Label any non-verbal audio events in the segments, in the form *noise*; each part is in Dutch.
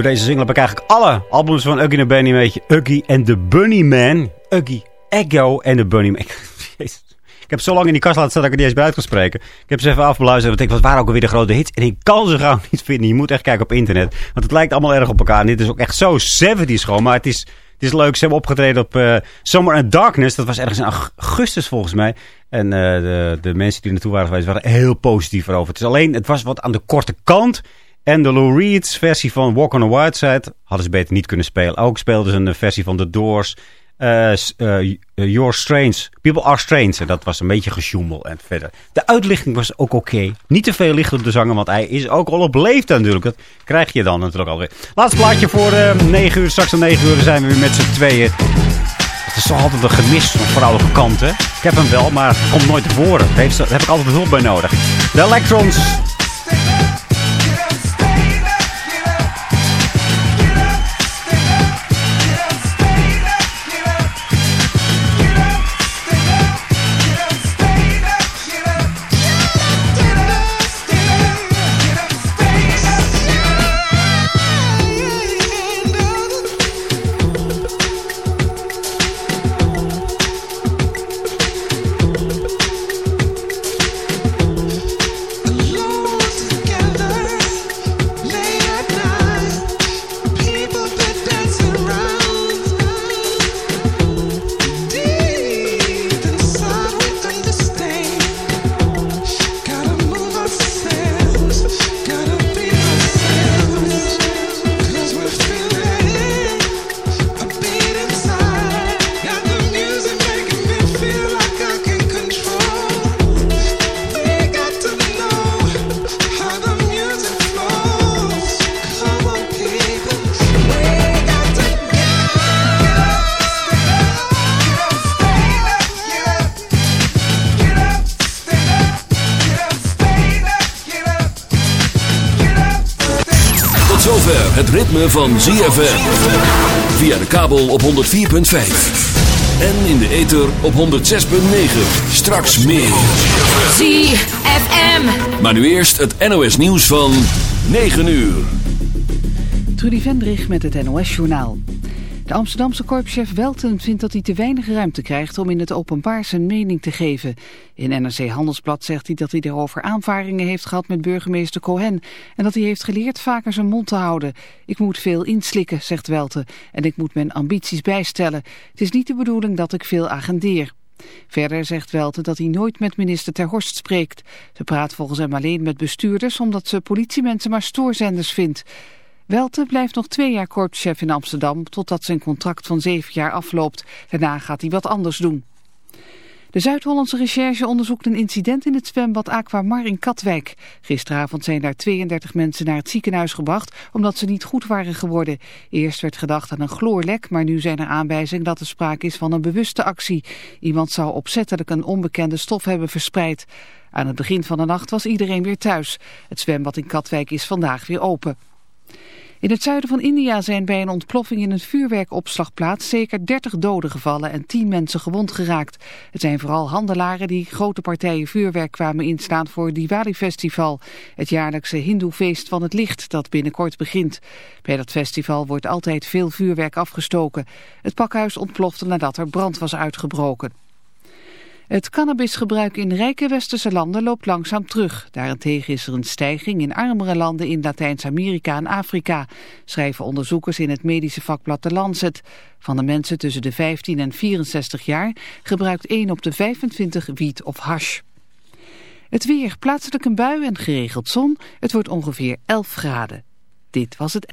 Door deze single heb ik eigenlijk alle albums van Uggy en de Bunny weet je. Uggy en de Bunnyman. Uggy, Echo en de Bunnyman. *laughs* Ik heb zo lang in die kast laten staan dat ik het niet eens bij uitgespreken. Ik heb ze even afbeluisterd. Want ik denk, wat waren ook alweer de grote hits? En ik kan ze gewoon *laughs* niet vinden. Je moet echt kijken op internet. Want het lijkt allemaal erg op elkaar. En dit is ook echt zo 70s gewoon. Maar het is, het is leuk. Ze hebben opgetreden op uh, Summer and Darkness. Dat was ergens in augustus volgens mij. En uh, de, de mensen die naartoe waren geweest waren heel positief erover. Het is alleen, het was wat aan de korte kant. En de Lou Reed's versie van Walk on the Wild Side hadden ze beter niet kunnen spelen. Ook speelden ze een versie van The Doors. Uh, Your Strange. People Are Strange. En dat was een beetje gesjoemel en verder. De uitlichting was ook oké. Niet te veel licht op de zanger, want hij is ook al op leeftijd natuurlijk. Dat krijg je dan natuurlijk alweer. Laatste plaatje voor uh, 9 uur. Straks om 9 uur zijn we weer met z'n tweeën. Het is toch altijd een gemis van vrouwelijke kant, hè? Ik heb hem wel, maar het komt nooit tevoren. Daar heb ik altijd hulp bij nodig. De Electrons. Van ZFM. Via de kabel op 104.5. En in de ether op 106.9. Straks meer. ZFM. Maar nu eerst het NOS nieuws van 9 uur. Trudy Vendrich met het NOS journaal. De Amsterdamse korpschef Welten vindt dat hij te weinig ruimte krijgt om in het openbaar zijn mening te geven. In NRC Handelsblad zegt hij dat hij daarover aanvaringen heeft gehad met burgemeester Cohen. En dat hij heeft geleerd vaker zijn mond te houden. Ik moet veel inslikken, zegt Welten. En ik moet mijn ambities bijstellen. Het is niet de bedoeling dat ik veel agendeer. Verder zegt Welten dat hij nooit met minister Ter Horst spreekt. Ze praat volgens hem alleen met bestuurders omdat ze politiemensen maar stoorzenders vindt. Welte blijft nog twee jaar korpschef in Amsterdam totdat zijn contract van zeven jaar afloopt. Daarna gaat hij wat anders doen. De Zuid-Hollandse recherche onderzoekt een incident in het zwembad Aquamar in Katwijk. Gisteravond zijn daar 32 mensen naar het ziekenhuis gebracht omdat ze niet goed waren geworden. Eerst werd gedacht aan een chloorlek, maar nu zijn er aanwijzingen dat er sprake is van een bewuste actie. Iemand zou opzettelijk een onbekende stof hebben verspreid. Aan het begin van de nacht was iedereen weer thuis. Het zwembad in Katwijk is vandaag weer open. In het zuiden van India zijn bij een ontploffing in een vuurwerkopslagplaats zeker 30 doden gevallen en 10 mensen gewond geraakt. Het zijn vooral handelaren die grote partijen vuurwerk kwamen instaan voor het Diwali-festival, het jaarlijkse hindoe-feest van het licht dat binnenkort begint. Bij dat festival wordt altijd veel vuurwerk afgestoken. Het pakhuis ontplofte nadat er brand was uitgebroken. Het cannabisgebruik in rijke westerse landen loopt langzaam terug. Daarentegen is er een stijging in armere landen in Latijns-Amerika en Afrika, schrijven onderzoekers in het medische vakblad The Lancet. Van de mensen tussen de 15 en 64 jaar gebruikt 1 op de 25 wiet of hash. Het weer, plaatselijk een bui en geregeld zon. Het wordt ongeveer 11 graden. Dit was het...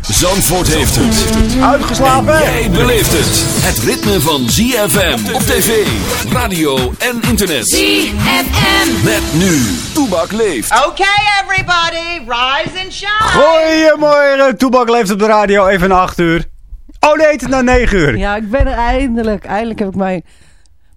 Zandvoort heeft het. Uitgeslapen? En jij beleeft het. Het ritme van ZFM op tv, radio en internet. ZFM. Met nu. Toebak leeft. Okay, everybody, rise and shine. Goedemorgen, Toebak leeft op de radio, even na 8 uur. Oh nee, het is na 9 uur. Ja, ik ben er eindelijk. Eindelijk heb ik mijn,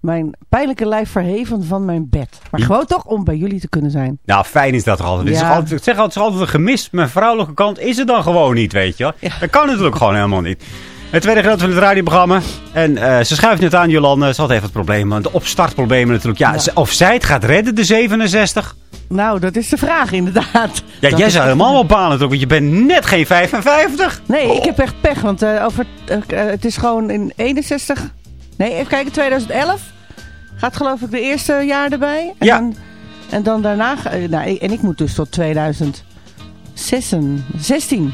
mijn pijnlijke lijf verheven van mijn bed. Maar gewoon toch om bij jullie te kunnen zijn. Nou, fijn is dat toch altijd. Het is Ja. toch altijd ik zeg altijd, het is altijd een gemis. Mijn vrouwelijke kant is het dan gewoon niet, weet je. Ja. Dat kan natuurlijk gewoon helemaal niet. Het tweede gedeelte van het radioprogramma. En eh, ze schuift net aan, Jolande. Ze had even wat problemen. De opstartproblemen natuurlijk. Ja, Of zij het gaat redden, de 67. Nou, dat is de vraag inderdaad. Ja, Dat jij zou helemaal wel balen natuurlijk. Want je bent net geen 55. Nee, ik heb echt pech. Want eh, over, eh, het is gewoon in 61... Nee, even kijken, 2011. Gaat geloof ik de eerste jaar erbij. En Ja. Dan, en dan daarna... eh, nou, en ik moet dus tot 2016.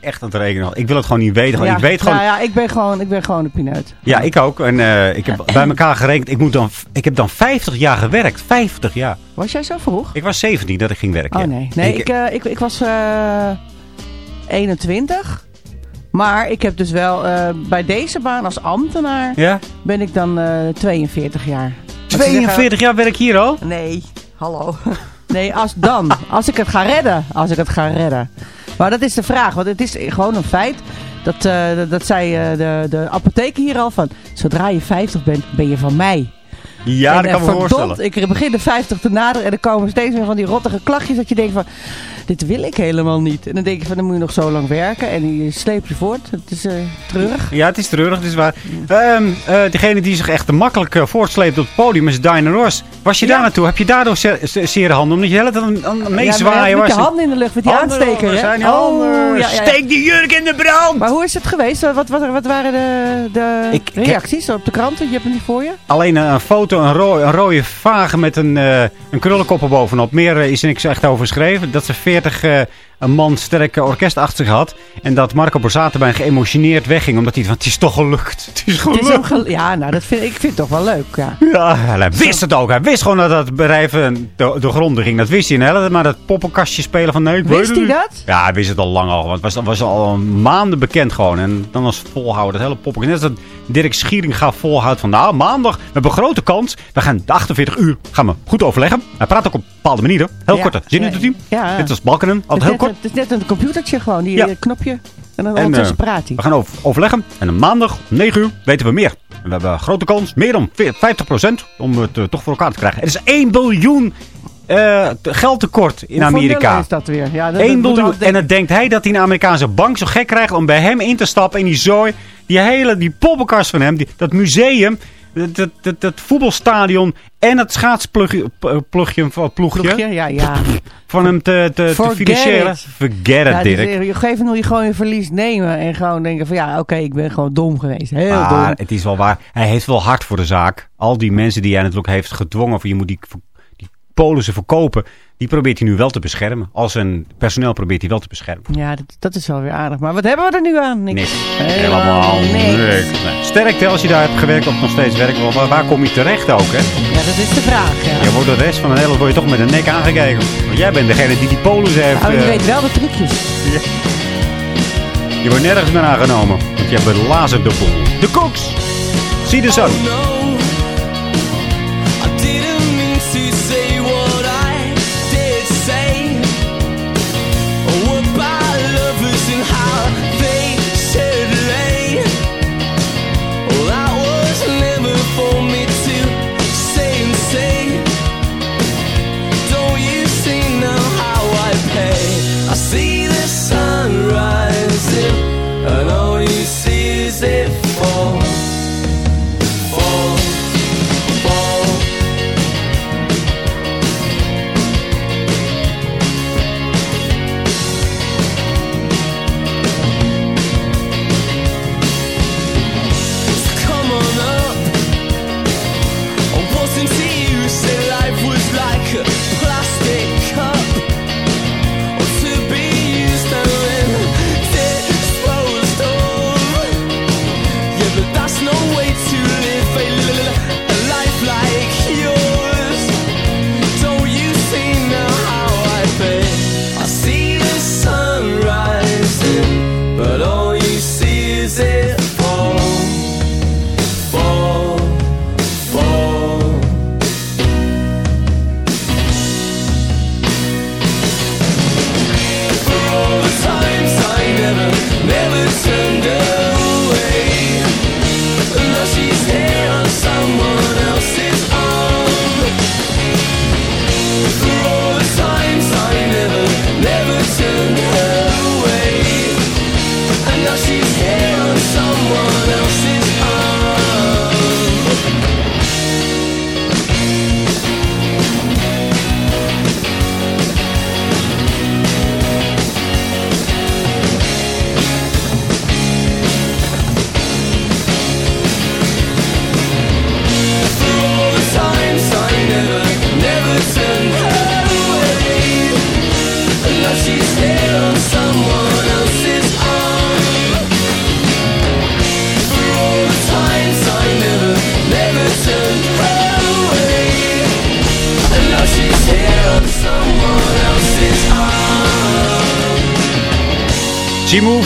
Echt aan het rekenen. Ik wil het gewoon niet weten. Ik weet gewoon... Nou ja, ik ben gewoon, ik ben gewoon een pineut. Ja, ik ook. En eh, ik heb bij elkaar gerekend. Ik, moet dan, ik heb dan 50 jaar gewerkt. 50 jaar. Was jij zo vroeg? Ik was 17 dat ik ging werken. Oh ja. nee, nee Ik- ik, eh, ik, ik was eh 21. Maar ik heb dus wel eh, bij deze baan als ambtenaar Ja? ben ik dan eh 42 jaar. Dat ze zeggen- 42 jaar werk hier al? Nee, hallo. *laughs* Nee, als dan. Als ik het ga redden. Als ik het ga redden. Maar dat is de vraag. Want het is gewoon een feit. Dat, eh, dat, dat zei eh, de, de apotheker hier al van. Zodra je 50 bent, ben je van mij. Ja, En, dat kan eh, ik me verdomd, voorstellen. Ik begin de 50 te naderen en er komen steeds meer van die rottige klachtjes dat je denkt van... dit wil ik helemaal niet. En dan denk je van, dan moet je nog zo lang werken. En je sleep je voort. Het is eh treurig. Ja, het is treurig, het is waar. Eh, degene die zich echt te makkelijk uh, voortsleept op het podium is Diana Ross. Was je daar naartoe? Heb je daardoor ze- ze- zere handen? Omdat je hele tijd aan- het meezwaaien ja, met was. je handen in de lucht, met die Handen aansteker. hè? zijn die handen. Steek die jurk in de brand! Maar hoe is het geweest? Wat, wat, wat waren de, de Ik- ik heb- reacties op de kranten? Je hebt hem niet voor je? Alleen eh, een foto, een, ro een rode vage met een, eh een krullenkop bovenop. Meer eh, is er niks echt over geschreven. Dat ze 40 eh, een man sterk eh, orkest achter zich had. En dat Marco Borsato bijna geëmotioneerd wegging. Omdat hij van, het is toch gelukt. Het is Het gelukt. is ook gel- ja, nou, dat vind, ik vind het toch wel leuk. Ja. Ja, hij wist het ook. Hij wist gewoon dat dat bedrijf de, de grond ging. Dat wist hij. En maar dat poppenkastje spelen van nee, ik Wist het hij dat? Ja, hij wist het al lang al. Want het was, was al maanden bekend gewoon. En dan als volhouden, dat hele poppenkast. Net als dat Dirk Schieringa volhoudt van nou, maandag. We hebben een grote kans. We gaan de 48 uur gaan we goed overleggen. Hij praat ook op bepaalde manieren. Heel Ja, korte zin in het team. ja. Dit was Balkenen. Het, Altijd is heel kort. Het is net een computertje gewoon, die Ja. eh, knopje. En dan En, ondertussen eh, praat hij. We gaan over, overleggen. En een maandag om 9 uur weten we meer. En we hebben een grote kans, meer dan 50% om het eh, toch voor elkaar te krijgen. Er is 1 biljoen te- geldtekort in Hoeveel Amerika. is dat weer? Ja, dat, 1 dat moet biljoen. altijd- En dan denkt hij dat hij een Amerikaanse bank zo gek krijgt om bij hem in te stappen in die zooi. Die hele, die poppenkast van hem, die, dat museum, dat voetbalstadion en het schaatsplugje, p- plugje, ploegje, Ploegje, ja, ja. van hem te, te, financieren. it. Forget Ja, dus, Dirk. eh, gegeven moment moet je gewoon je verlies nemen. En gewoon denken van ja, oké, ik ben gewoon dom geweest. Heel Maar dom. het is wel waar. Hij heeft wel hard voor de zaak. Al die mensen die hij natuurlijk heeft gedwongen. Van je moet die, die polissen verkopen. Die probeert hij nu wel te beschermen. Als zijn personeel probeert hij wel te beschermen. Ja, dat, dat is wel weer aardig. Maar wat hebben we er nu aan? Niks. Niks. Helemaal niks. niks. Nee. Sterkte als je daar hebt gewerkt of nog steeds werkt. wel, Waar, waar kom je terecht ook, hè? Ja, dat is de vraag. Ja. Je wordt de rest van de hele word je toch met een nek aangekeken. Want jij bent degene die die polissen heeft. Nou, je eh, weet wel de trucjes. je wordt nergens meer aangenomen. Want je hebt lazer de boel. De koks. Zie de zon.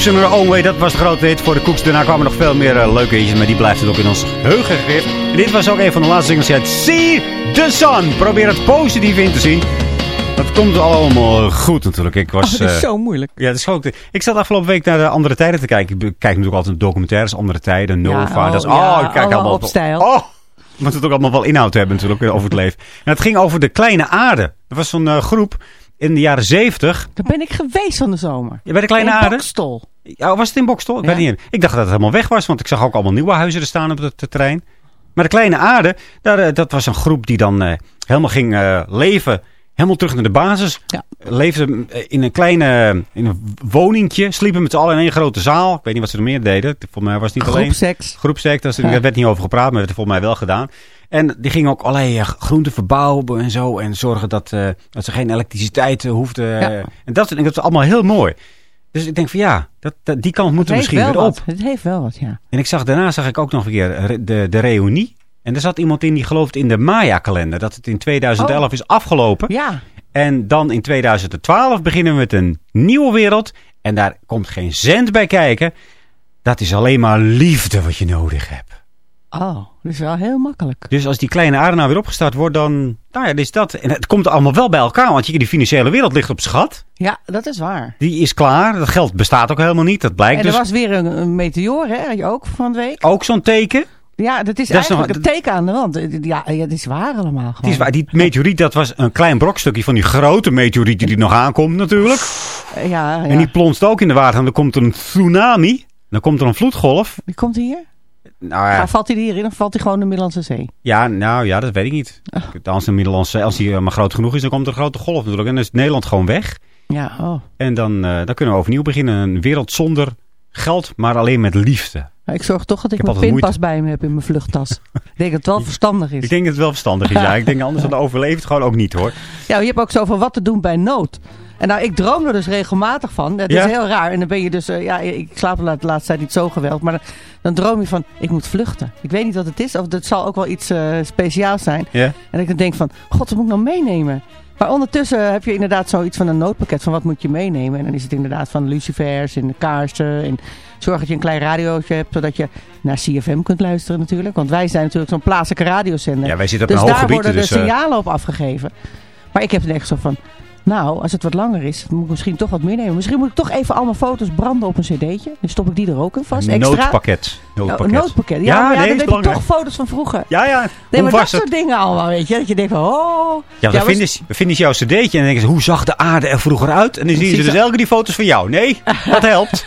Her Own Way, dat was de grote hit voor de Koeks. Daarna kwamen nog veel meer eh, leuke hitjes, maar die blijft het ook in ons geheugen gegrift. En dit was ook een van de laatste singles uit See the Sun. Probeer het positief in te zien. Dat komt allemaal goed natuurlijk. Ik was, Oh, dat is eh, zo moeilijk. Ja, dat is ook. Ik zat afgelopen week naar de andere tijden te kijken. Ik kijk natuurlijk altijd documentaires, andere tijden, Nova. oh, dat is, ja, oh, ik kijk allemaal op stijl. Oh, moet het ook allemaal wel inhoud hebben natuurlijk eh, over het leven. En het ging over de kleine aarde. Er was zo'n groep in de jaren 70. Daar ben ik geweest van de zomer. Ja, bij de Kleine in Aarde? Bokstel. Ja, was het in Bokstel? Ik Ja. weet niet. Ik dacht dat het helemaal weg was, want ik zag ook allemaal nieuwe huizen er staan op het terrein. Maar de Kleine Aarde, daar, eh, dat was een groep die dan eh, helemaal ging eh, leven. Helemaal terug naar de basis. Leefde eh, in een kleine in een woningje. Sliepen met z'n allen in één grote zaal. Ik weet niet wat ze er meer deden. Volgens mij was het niet alleen. Groepseks. Groepseks. Daar Ja. werd niet over gepraat, maar werd er volgens mij wel gedaan. En die gingen ook allerlei eh, groenten verbouwen en zo. En zorgen dat, eh, dat ze geen elektriciteit eh, hoefden. Ja. En dat, dat is allemaal heel mooi. Dus ik denk van ja, dat, dat- die kant moet er misschien weer op. Het heeft wel wat, ja. En ik zag daarna zag ik ook nog een keer de, de reunie. En er zat iemand in die gelooft in de Maya-kalender. Dat het in 2011 Oh. is afgelopen. Ja. En dan in 2012 beginnen we met een nieuwe wereld. En daar komt geen cent bij kijken. Dat is alleen maar liefde wat je nodig hebt. Oh, dat is wel heel makkelijk. Dus als die kleine aarde nou weer opgestart wordt, dan nou ja, is dat. En het komt allemaal wel bij elkaar. Want je, die financiële wereld ligt op schat. Ja, dat is waar. Die is klaar. Dat geld bestaat ook helemaal niet. Dat blijkt En er dus. was weer een, een meteoor, hè? Ook van de week? Ook zo'n teken. Ja, dat is Dat is nog- eigenlijk een teken aan de wand. Ja, het is waar allemaal Het is waar, die meteoriet, dat was een klein brokstukje van die grote meteoriet die nog aankomt natuurlijk. Ja, ja. En die plonst ook in de water. En dan komt er een tsunami. Dan komt er een vloedgolf. Wie komt hier? Nou Ja. valt hij hierin of valt hij gewoon in de Middellandse Zee? ja, nou ja, dat weet ik niet. Als, de Middellandse, als die eh, maar groot genoeg is, dan komt er een grote golf natuurlijk. En dan is Nederland gewoon weg. Ja, oh. En dan, eh, dan kunnen we overnieuw beginnen. Een wereld zonder geld, maar alleen met liefde. Ik zorg toch dat ik, mijn pinpas bij me heb in mijn vluchttas. *laughs* ik denk dat het wel verstandig is. Ik denk dat het wel verstandig is. Ja, *laughs* ik denk anders dan overleeft het gewoon ook niet hoor. Ja, je hebt ook zoveel wat te doen bij nood. En nou, ik droom er dus regelmatig van. Dat Ja? is heel raar. En dan ben je dus, eh, ja, ik slaap de la- de laatste tijd niet zo geweld. Maar dan, dan droom je van, ik moet vluchten. Ik weet niet wat het is. Of het zal ook wel iets eh, speciaals zijn. Ja? En ik dan denk van, god, wat moet ik nou meenemen? Maar ondertussen heb je inderdaad zoiets van een noodpakket van wat moet je meenemen. En dan is het inderdaad van lucifers en kaarsen. En zorg dat je een klein radiootje hebt, zodat je naar CFM kunt luisteren natuurlijk. Want wij zijn natuurlijk zo'n plaatselijke radiozender. Ja, wij zitten op dus een hoog daar gebied. worden Dus, de eh, signalen op afgegeven. Maar ik heb dan echt zo van, nou, als het wat langer is, moet ik misschien toch wat meenemen. Misschien moet ik toch even allemaal foto's branden op een cd'tje. Dan stop ik die er ook in vast. een Extra. noodpakket. Oh, Noodpakket. een noodpakket. Ja, Ja, maar ja, nee, dan heb je toch foto's van vroeger. Ja, ja. Nee, maar dat het? soort dingen allemaal, weet je. Dat je denkt van, oh. Ja, dan vinden, ze, vinden jouw cd'tje en dan denken ze, hoe zag de aarde er vroeger uit? En dan zien ze dus elke die foto's van jou. Nee, dat helpt. *laughs*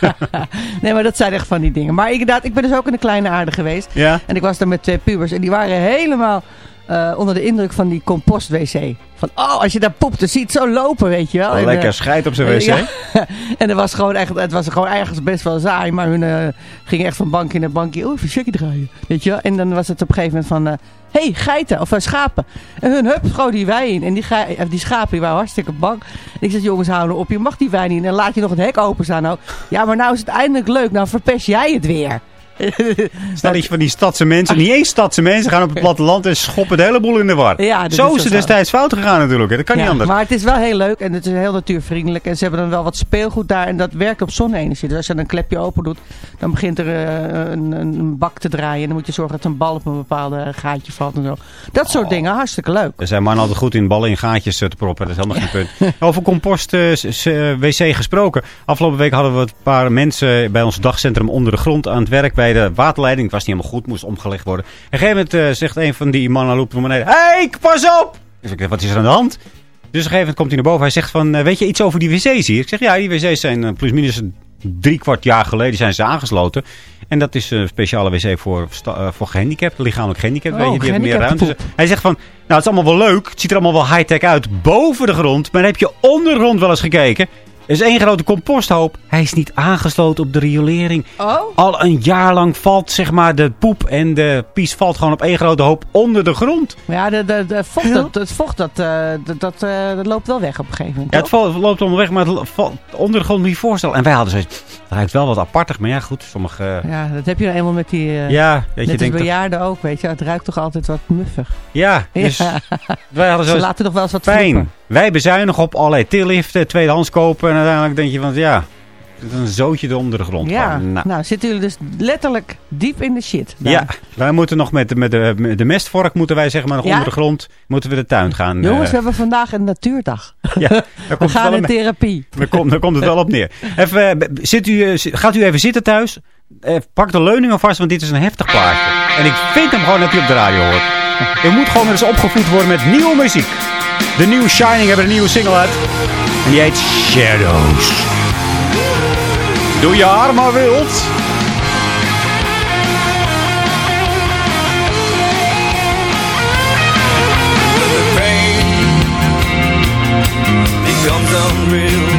Nee, maar dat zijn echt van die dingen. Maar inderdaad, ik ben dus ook in de kleine aarde geweest. Ja. En ik was daar met twee pubers. En die waren helemaal eh, onder de indruk van die compost-wc. Van, oh, als je daar poept, dan zie je het zo lopen, weet je wel. En, Lekker eh, scheid op zijn eh, wc. *laughs* ja. en het was gewoon echt, het was gewoon ergens best wel saai. Maar hun eh, gingen echt van bankje naar bankje. Oeh, even checkie draaien. Weet je wel. En dan was het op een gegeven moment van... Hé, hey, geiten of eh, schapen. En hun hup, schoot die wei in. En die, eh, die schapen die waren hartstikke bang. En ik zeg, jongens, hou nou op. Je mag die wei niet. En dan laat je nog het hek openstaan. Nou, ja, maar nou is het eindelijk leuk. Nou verpest jij het weer. *laughs* Stel dat je van die stadse mensen, niet eens stadse mensen, gaan op het platteland en schoppen de hele boel in de war. Ja, zo is het zo. destijds fout gegaan natuurlijk. Dat kan Ja, niet anders. Maar het is wel heel leuk en het is heel natuurvriendelijk. En ze hebben dan wel wat speelgoed daar en dat werkt op zonne-energie. Dus als je een klepje open doet, dan begint er eh, een, een bak te draaien. En dan moet je zorgen dat een bal op een bepaalde gaatje valt en zo. Dat soort dingen, hartstikke leuk. Er zijn mannen altijd goed in ballen in gaatjes eh, te proppen. Dat is helemaal geen punt. *laughs* Over compost eh, wc gesproken. Afgelopen week hadden we een paar mensen bij ons dagcentrum onder de grond aan het werk bij de waterleiding. Het was niet helemaal goed, moest omgelegd worden. En op een gegeven moment eh, zegt een van die mannen, loopt naar beneden. Hé, hey, pas op! Dus ik zeg, wat is er aan de hand? Dus op een gegeven moment komt hij naar boven. Hij zegt van, eh, weet je iets over die wc's hier? Ik zeg, ja, die wc's zijn eh, plus minus drie kwart jaar geleden zijn ze aangesloten. En dat is een speciale wc voor, eh, voor gehandicapten, lichamelijk gehandicapten. Oh, weet je, die hebben meer ruimte. gehandicaptenpoep. Hij zegt van, nou het is allemaal wel leuk. Het ziet er allemaal wel high-tech uit boven de grond. Maar heb je onder de grond wel eens gekeken? Er is één grote composthoop. Hij is niet aangesloten op de riolering. Oh? Al een jaar lang valt zeg maar de poep en de pies valt gewoon op één grote hoop onder de grond. Maar ja, de, de, de vocht, dat, het vocht dat, eh, dat, dat, eh, dat loopt wel weg op een gegeven moment. Ja, het loopt allemaal weg, maar het valt onder de grond moet je je voorstellen. En wij hadden zoiets, het ruikt wel wat apartig. Maar ja, goed, sommige... Ja, dat heb je nou eenmaal met die... eh, ja dat je dat- bejaarden ook, weet je. Het ruikt toch altijd wat muffig. Ja, dus Ja. *laughs* wij hadden Ze zo laten toch wel eens wat Fijn. Wij bezuinigen op allerlei tilliften, tweedehands kopen. En uiteindelijk denk je van, ja, een zootje er onder de grond. Ja, nou. nou zitten jullie dus letterlijk diep in de shit. Ja, wij moeten nog met, de- met, de, met de mestvork, moeten wij zeg maar nog Ja? onder de grond, moeten we de tuin gaan. Jongens, eh, we hebben vandaag een natuurdag. ja, *laughs* daar We komt, het gaan in therapie. daar, komt, daar komt het wel op neer. Even, eh, zit u, eh, gaat u even zitten thuis? Pak de leuning alvast, want dit is een heftig plaatje. En ik vind hem gewoon dat u op de radio hoort. *laughs* Je moet gewoon weer eens opgevoed worden met nieuwe muziek. De nieuwe Shining hebben een nieuwe single uit. En die heet Shadows. Doe je haar maar wild. the pain becomes unreal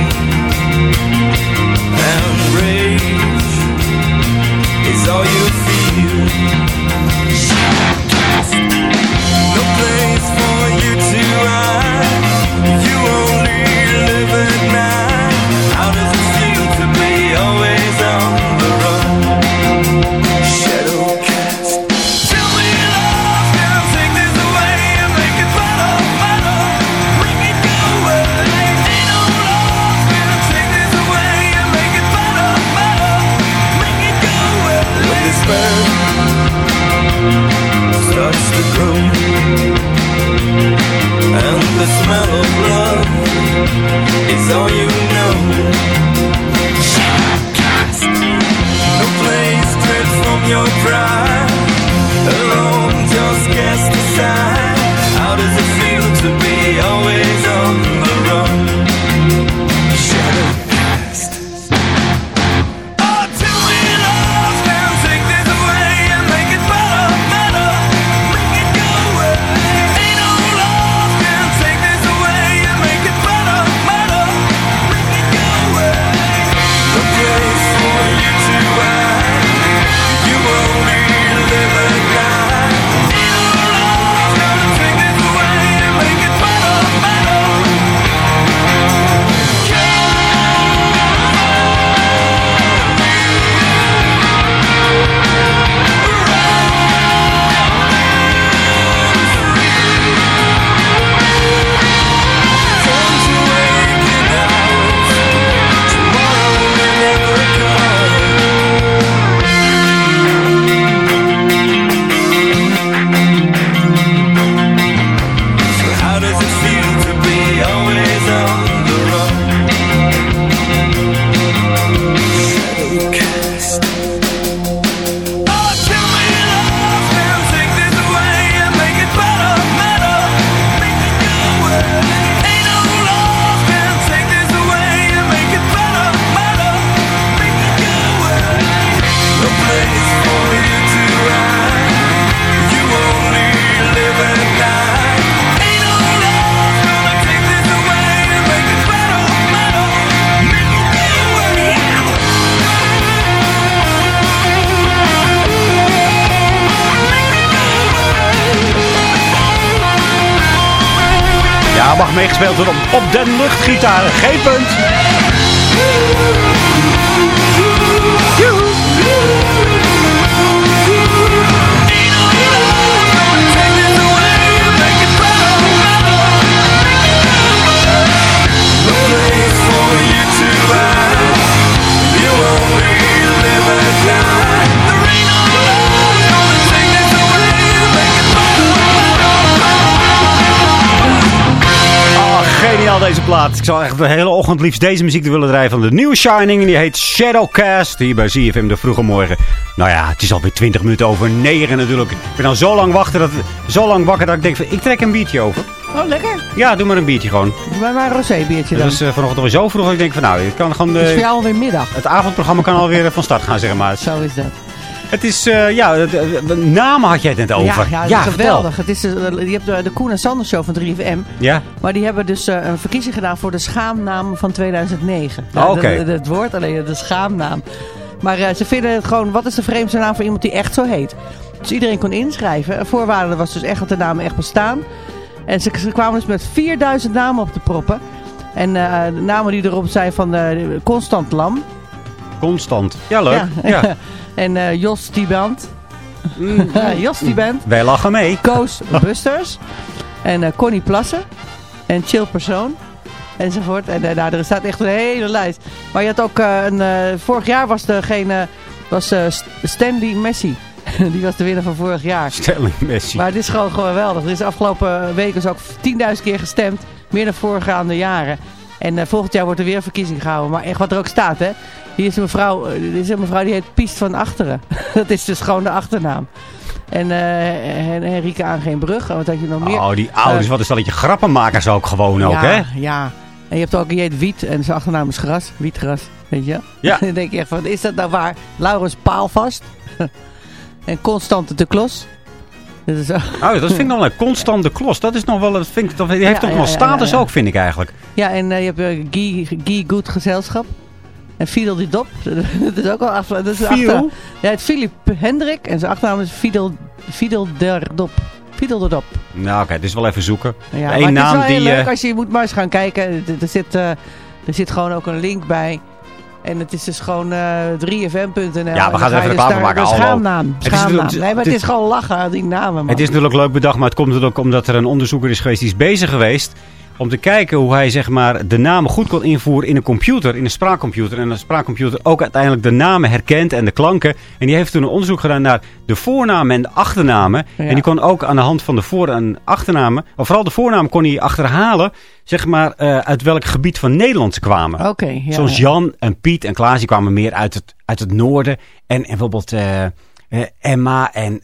Mag meegespeeld worden op, op de luchtgitaar. Geen punt. Deze plaat. Ik zou echt de hele ochtend liefst deze muziek willen draaien van de nieuwe Shining. En die heet Shadowcast. Hier bij ZFM de vroege morgen. Nou ja, het is alweer 20 minuten over 9 natuurlijk. Ik ben al zo lang, wachten dat, zo lang wakker dat ik denk van ik trek een biertje over. Oh, lekker. Ja, doe maar een biertje gewoon. Doe mij maar een rosé-biertje dan. Dat is uh, vanochtend alweer zo vroeg. dat Ik denk van nou, het kan gewoon... Het is eh, voor jou alweer middag. het avondprogramma kan alweer van start gaan, zeg maar. Zo is dat. Het is, eh, ja, de, de- de namen had jij het net over. Ja, ja, vertel. geweldig. Het is, eh, je hebt de, de Koen en Sander show van 3FM. Ja? Maar die hebben dus eh, een verkiezing gedaan voor de schaamnaam van 2009. Oh, oké. Het woord alleen, de schaamnaam. Maar eh, ze vinden het gewoon, wat is de vreemdste naam voor iemand die echt zo heet? Dus iedereen kon inschrijven. Een voorwaarde was dus echt dat de namen echt bestaan. En ze, ze kwamen dus met 4000 namen op te proppen. En eh, de namen die erop zijn van eh, Constant Lam. Constant. Ja, leuk. Ja. *laughs* en eh, Jos die Band. *laughs* Jos die Band. Wij lachen mee. Koos Busters. En eh, Connie Plassen. En Chill Persoon. Enzovoort. En eh, nou, er staat echt een hele lijst. Maar je had ook eh, een... eh, vorig jaar was degene... Was eh, St- Stanley Messi. *laughs* Die was de winnaar van vorig jaar. Stanley Messi. Maar het is gewoon geweldig. Er is de afgelopen weken dus ook 10.000 keer gestemd. Meer dan voorgaande jaren. En eh, volgend jaar wordt er weer een verkiezing gehouden. Maar echt wat er ook staat, hè. Hier is een mevrouw, eh, er is een mevrouw die heet Piest van Achteren. *laughs* dat is dus gewoon de achternaam. En Hen- Henrike aan geen brug. Wat had je nog meer? Oh, die ouders, wat een stelletje grappenmakers ook gewoon ook, hè? Ja, En je hebt ook, die heet Wiet en zijn achternaam is Gras. Wietgras, weet je? Ja. *laughs* dan denk je echt van, is dat nou waar? Laurens Paalvast. *laughs* en Constante de Klos. Dat is, Oh, dat vind ik nog wel een constante klos. Dat is nog wel, dat vind ik, dat, heeft Ja, toch ja, wel status ja, ook, vind ik eigenlijk. ja, en eh, je hebt uh, Guy, Guy Goed Gezelschap. En Fidel die Dop. *laughs* dat is ook wel af. Dat is Fidel? achter- Ja, het Philip Hendrik. En zijn achternaam is Fidel, Fidel der Dop. Fidel der Dop. Nou, oké, het is wel even zoeken. Ja, Eén maar naam het is wel die... heel leuk eh, als je, moet maar eens gaan kijken. Er, er zit, er zit gewoon ook een link bij. En het is dus gewoon eh 3fm.nl. Ja, we gaan er even reclame maken, Een schaamnaam. Het is schaamnaam. Nee, maar het is gewoon lachen, die namen. Man. Het is natuurlijk leuk bedacht, maar het komt natuurlijk ook omdat er een onderzoeker is geweest die is bezig geweest om te kijken hoe hij zeg maar, de namen goed kon invoeren in een computer, in een spraakcomputer. En een spraakcomputer ook uiteindelijk de namen herkent en de klanken. En die heeft toen een onderzoek gedaan naar de voornamen en de achternamen. Ja. En die kon ook aan de hand van de voor- en achternamen, of vooral de voornamen kon hij achterhalen, zeg maar, eh, uit welk gebied van Nederland ze kwamen. Oké, ja. Zoals Jan en Piet en Klaas, die kwamen meer uit het, uit het noorden. En, en bijvoorbeeld eh, eh, Emma en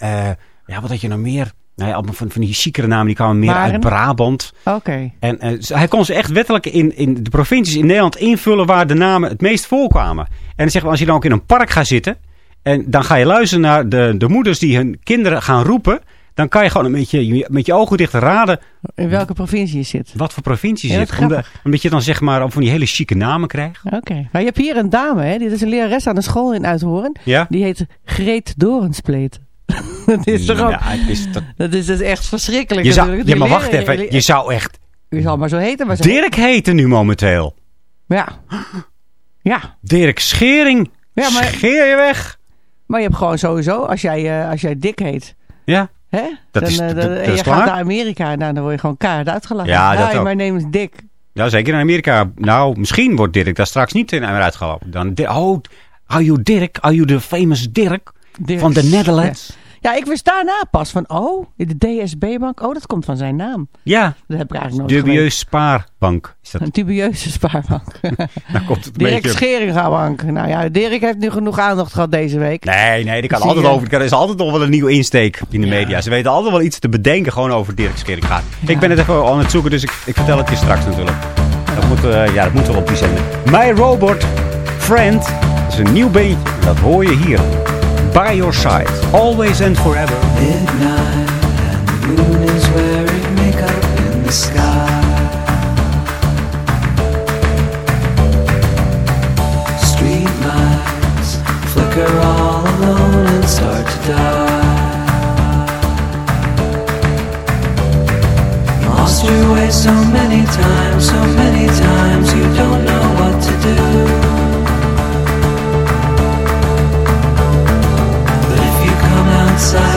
ja, wat had je nou meer? Nou ja, allemaal van, van die chicere namen, die kwamen meer uit Brabant. Oké. En ze- hij kon ze echt wettelijk in, in de provincies in Nederland invullen waar de namen het meest voorkwamen. En dan zeg maar, als je dan ook in een park gaat zitten en dan ga je luisteren naar de, de moeders die hun kinderen gaan roepen, dan kan je gewoon een beetje met je ogen dicht raden In welke provincie je zit. wat voor provincie je Ja, zit. Omdat, omdat je dan zeg maar van die hele chique namen krijgt. Oké. Maar je hebt hier een dame, hè? Dit is een lerares aan de school in Uithoorn. Ja? Die heet Greet Dorenspleet. *laughs* dat is toch ook... Ja, het is dat, Dat is dus echt verschrikkelijk. je zou, ja, maar wacht even. Je zou echt Je zal maar zo heten. Maar zo Dirk heten nu momenteel. Ja. Ja. Dirk Schering. Ja, maar- Scheer je weg. Maar je hebt gewoon sowieso, als jij, eh, als jij dik heet, Ja. Hè? Dat dan, is- eh, dat- dan- dat en is je gaat naar Amerika, nou, dan word je gewoon kaart uitgelachen. Ja, dat Hi, ook. my name is Dick. Ja, zeker in Amerika. Nou, misschien wordt Dirk daar straks niet in uitgelopen. Dan, oh, are you Dirk? Are you the famous Dirk? Dirk. Van de Netherlands? Ja, ik wist daarna pas van, oh, de DSB-bank, oh, dat komt van zijn naam. Ja. Dat heb ik eigenlijk nooit Dubieus Spaarbank. Is dat. Een dubieuze spaarbank. *laughs* daar komt het Dirk. Scheringa-bank. Nou ja, Dirk heeft nu genoeg aandacht gehad deze week. Nee, nee, die kan altijd je. over. Er is altijd nog wel een nieuwe insteek in de media. Ze weten altijd wel iets te bedenken gewoon over Dirk Schering gaat. Ik ben het even aan het zoeken, dus ik, ik vertel het je straks natuurlijk. Dat moet, eh, ja, dat moet wel op die zender. My Robot Friend is een nieuw beentje. Dat hoor je hier. By your side. Always and forever. Midnight and the moon is wearing makeup in the sky. Street lights flicker all alone and start to die. Lost your way so many times, so many times you don't outside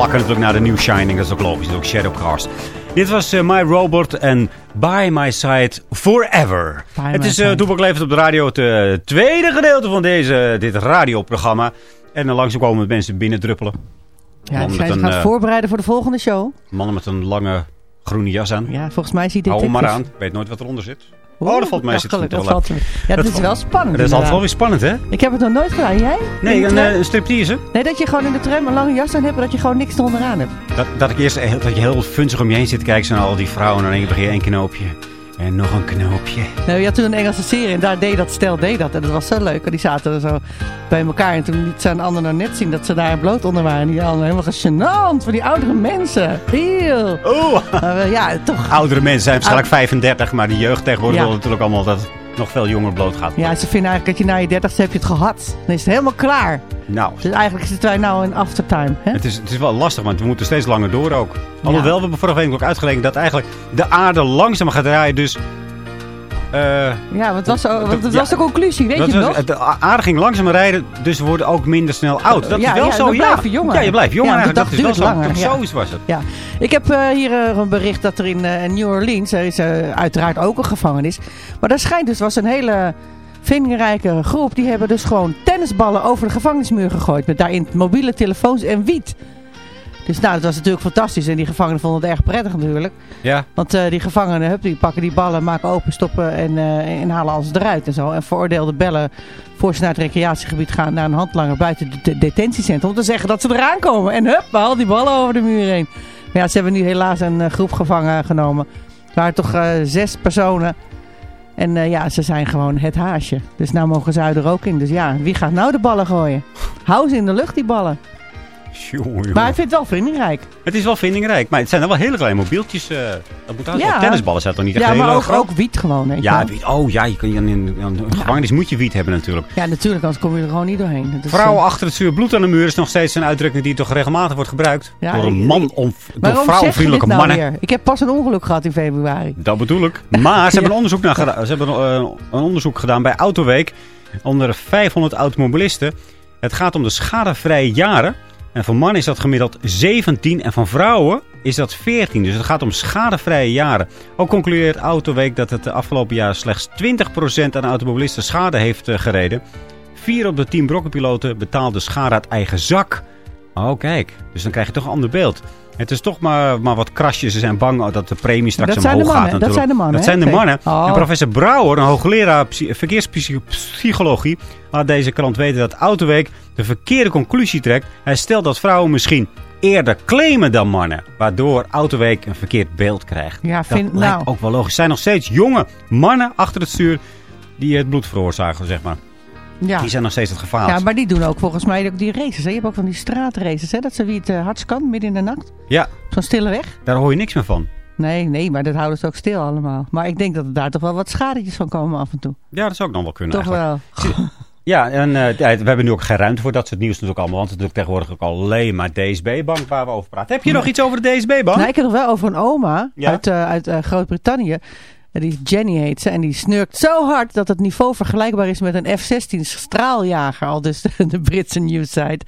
plakken natuurlijk naar de New Shining. Dat is ook logisch. Dat is ook Shadowcast. Dit was eh, My Robot en By My Side Forever. By het is uh. Toepak Leeft op de radio het eh, tweede gedeelte van deze, dit radioprogramma. En dan langzaam komen mensen binnendruppelen. Ja, het eh, voorbereiden voor de volgende show. Mannen met een lange groene jas aan. Ja, volgens mij ziet dit Hou hem maar aan. Ik weet nooit wat eronder zit. Oeh, Oh, dat valt mij zit goed. dat valt Ja, dat is wel spannend. Dat is altijd wel weer spannend, hè? Ik heb het nog nooit gedaan. Jij? Nee, een, eh, een striptease. Nee, dat je gewoon in de tram een lange jas aan hebt en dat je gewoon niks onderaan hebt. Dat, dat ik eerst heel- dat je heel funzig om je heen zit te kijken naar al die vrouwen. En dan begin je één knoopje. En nog een knoopje. Nou, je had toen een Engelse serie en daar deed dat stel deed dat. En dat was zo leuk. En die zaten er zo bij elkaar. En toen liet ze een ander nou net zien dat ze daar bloot onder waren. En die hadden helemaal gênant voor die oudere mensen. Heel. Oh. Maar, eh, ja, toch. Oudere mensen zijn waarschijnlijk 35, maar de jeugd tegenwoordig Ja. wil natuurlijk allemaal dat nog veel jonger bloot gaat. Ja, ze vinden eigenlijk dat je na je dertigste heb je het gehad. Dan is het helemaal klaar. Nou, Dus eigenlijk zitten wij nou in aftertime. Hè? het is, het is wel lastig, want we moeten steeds langer door ook. Alhoewel, we hebben vorige week ook uitgerekend dat eigenlijk de aarde langzamer gaat draaien. Dus eh, Ja, wat was, zo- Ja. was de conclusie? Weet dat je nog? De aarde ging langzamer rijden, dus we worden ook minder snel oud. Dat Ja, is wel ja, zo, ja. jonger. Ja, je blijft jonger Ja, eigenlijk. dat is wel zo. langer, ja. Zoiets was het. Ja, ik heb eh, hier eh, een bericht dat er in New Orleans, er is uiteraard ook een gevangenis. Maar daar schijnt dus, was een hele vindingrijke groep. Die hebben dus gewoon tennisballen over de gevangenismuur gegooid. Met daarin mobiele telefoons en wiet. Dus nou, dat was natuurlijk fantastisch. En die gevangenen vonden het erg prettig natuurlijk. Ja. Want eh, die gevangenen, hup, die pakken die ballen, maken open, stoppen en, eh, en halen alles eruit en zo. En veroordeelde bellen voor ze naar het recreatiegebied gaan naar een handlanger buiten het de detentiecentrum. Om te zeggen dat ze eraan komen. En hup, haal die ballen over de muur heen. Maar ja, ze hebben nu helaas een eh, groep gevangen genomen. Er waren toch zes personen. En ja, ze zijn gewoon het haasje. Dus nou mogen ze er ook in. Dus ja, wie gaat nou de ballen gooien? Hou ze in de lucht, die ballen. Jongen. Maar ik vind het wel vindingrijk. Het is wel vindingrijk, maar het zijn dan wel hele kleine mobieltjes. eh dat moet. Ja. Tennisballen zijn toch niet echt Ja, maar ook, groot? ook wiet gewoon, weet Ja, wiet. oh ja, je kan, in, in, gevangenis moet je wiet hebben natuurlijk. Ja, natuurlijk, anders kom je er gewoon niet doorheen. Dat is, Vrouwen eh, achter het zuur bloed aan de muur is nog steeds een uitdrukking die toch regelmatig wordt gebruikt. Ja, door een man, om, door vrouwenvriendelijke nou mannen. weer? Ik heb pas een ongeluk gehad in februari. Dat bedoel ik. Maar ze hebben een *laughs* onderzoek, naar gedaan, ze hebben eh, een onderzoek gedaan bij Autoweek onder 500 automobilisten. Het gaat om de schadevrije jaren. En voor mannen is dat gemiddeld 17 en van vrouwen is dat 14. Dus het gaat om schadevrije jaren. Ook concludeert Autoweek dat het de afgelopen jaar slechts 20% aan automobilisten schade heeft eh, gereden. 4 op de 10 brokkenpiloten betaalde schade uit eigen zak. Oh, kijk. Dus dan krijg je toch een ander beeld. Het is toch maar, maar wat krasjes. Ze zijn bang dat de premie straks Dat omhoog mannen, gaat dat natuurlijk. zijn de mannen, Dat zijn de mannen. Oh. En professor Brouwer, een hoogleraar psy- verkeerspsychologie, laat deze krant weten dat Autoweek de verkeerde conclusie trekt. Hij stelt dat vrouwen misschien eerder claimen dan mannen. Waardoor Autoweek een verkeerd beeld krijgt. Ja, vind- dat lijkt nou. ook wel logisch. Er zijn nog steeds jonge mannen achter het stuur die het bloed veroorzaken, zeg maar. Ja. Die zijn nog steeds het gevaar. Ja, maar die doen ook volgens mij ook die races. Hè? Je hebt ook van die straatraces, hè? dat ze wie het eh, hardst kan, midden in de nacht. Ja, Zo'n stille weg. daar hoor je niks meer van. Nee, nee, maar dat houden ze ook stil allemaal. Maar ik denk dat er daar toch wel wat schadetjes van komen af en toe. Ja, dat zou ook nog wel kunnen toch eigenlijk. wel. Ja, en ja, we hebben nu ook geen ruimte voor dat soort nieuws natuurlijk allemaal. Want het is natuurlijk tegenwoordig ook alleen maar DSB-bank waar we over praten. Heb je nog iets over de DSB-bank? Nou, ik heb nog wel over een oma Ja? uit, eh, uit eh, Groot-Brittannië. Die Jenny heet ze. En die snurkt zo hard dat het niveau vergelijkbaar is met een F-16 straaljager. Al dus *laughs* de, Britse nieuwssite.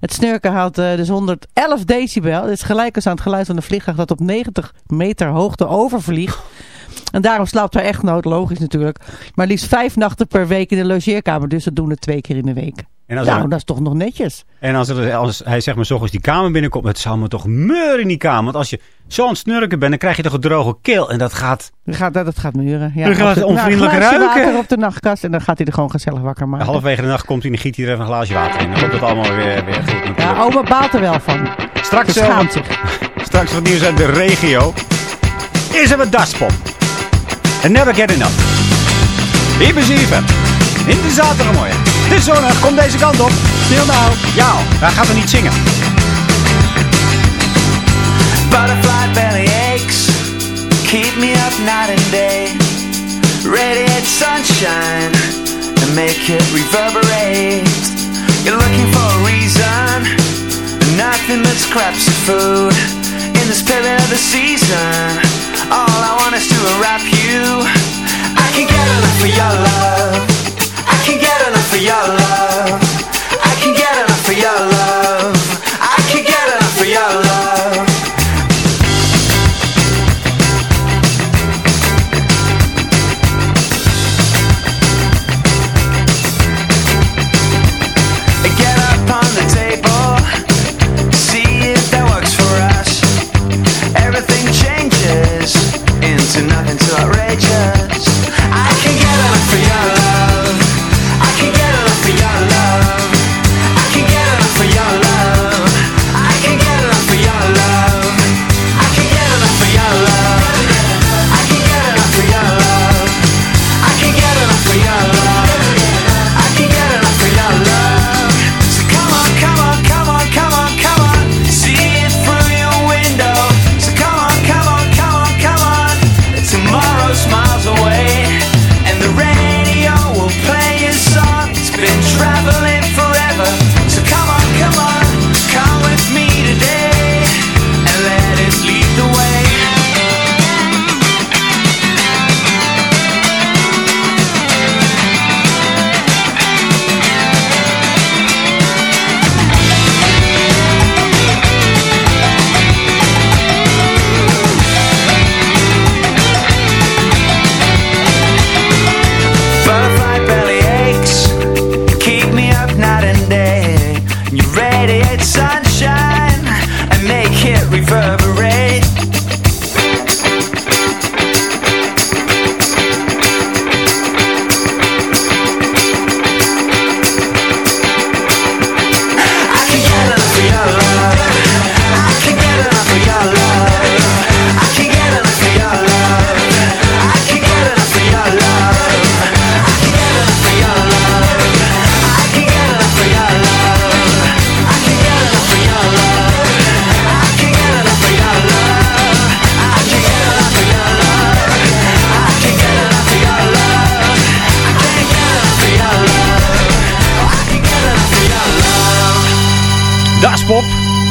Het snurken haalt eh, dus 111 decibel. Dat is gelijk als aan het geluid van een vliegtuig dat op 90 meter hoogte overvliegt. En daarom slaapt haar echtgenoot, logisch natuurlijk. Maar liefst vijf nachten per week in de logeerkamer. Dus dat doen het twee keer in de week. En als nou, er- dat is toch nog netjes. En als, er, als hij zeg maar zo eens die kamer binnenkomt, het zal me toch meuren in die kamer. Want als je zo aan het snurken bent, dan krijg je toch een droge keel. En dat gaat Dat gaat, dat, dat gaat muren. Ja, Dan gaat het onvriendelijk nou, een ruiken. water op de nachtkast en dan gaat hij er gewoon gezellig wakker maken. halverwege de nacht komt hij en giet hij er even een glaasje water in. Dan komt het allemaal weer, weer goed. Ja, oma baalt er wel van. Straks, eh, *laughs* straks wat nieuws uit de regio. Eerst hebben we Daspop. And never get enough. Hier ben Zeven. In de. Het is zonnig, kom deze kant op. Stil nou. Ja, hij gaat er niet zingen. Butterfly belly aches keep me up night and day. Radiate sunshine and make it reverberate. You're looking for a reason, nothing but scraps of food. In the spirit of the season, All I want is to wrap you. I can get enough for your love. I can get enough your love.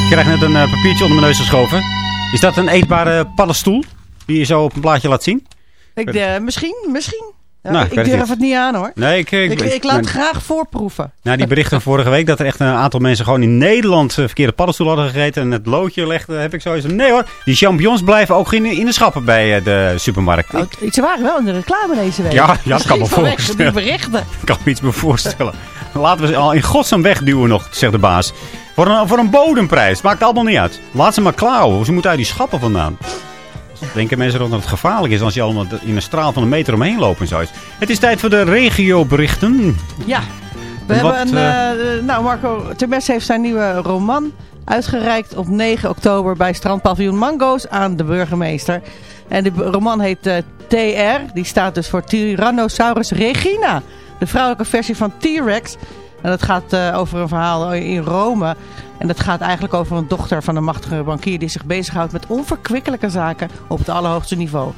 Ik krijg net een eh, papiertje onder mijn neus geschoven. Is dat een eetbare paddenstoel? Die je zo op een plaatje laat zien? Ik, eh, misschien, misschien. Ja, Nou, ik ik het durf niet. het niet aan hoor. Nee, ik, Ik, ik, laat het graag voorproeven. Nou, die berichten van vorige week dat er echt een aantal mensen gewoon in Nederland eh, verkeerde paddenstoelen hadden gegeten en het loodje legde, heb ik sowieso. Nee hoor, die champignons blijven ook in, in de schappen bij eh, de supermarkt. Oh, Ik ze waren wel in de reclame deze week. Ja, ja, *laughs* dat kan me voorstellen. die berichten. *laughs* kan me iets me voorstellen. Laten we ze al in godsnaam wegduwen nog, zegt de baas. Voor een, voor een bodemprijs. Maakt allemaal niet uit. Laat ze maar klauwen. Ze moeten uit die schappen vandaan. Denken mensen dat het gevaarlijk is als je allemaal in een straal van een meter omheen loopt en zoiets. Het is tijd voor de regioberichten. Ja. We En hebben een, eh, eh, nou, Marco Termes heeft zijn nieuwe roman uitgereikt op 9 oktober bij strandpaviljoen Mango's aan de burgemeester. En de roman heet eh, TR, die staat dus voor Tyrannosaurus regina. De vrouwelijke versie van T-Rex. En dat gaat eh, over een verhaal in Rome. En dat gaat eigenlijk over een dochter van een machtige bankier die zich bezighoudt met onverkwikkelijke zaken op het allerhoogste niveau.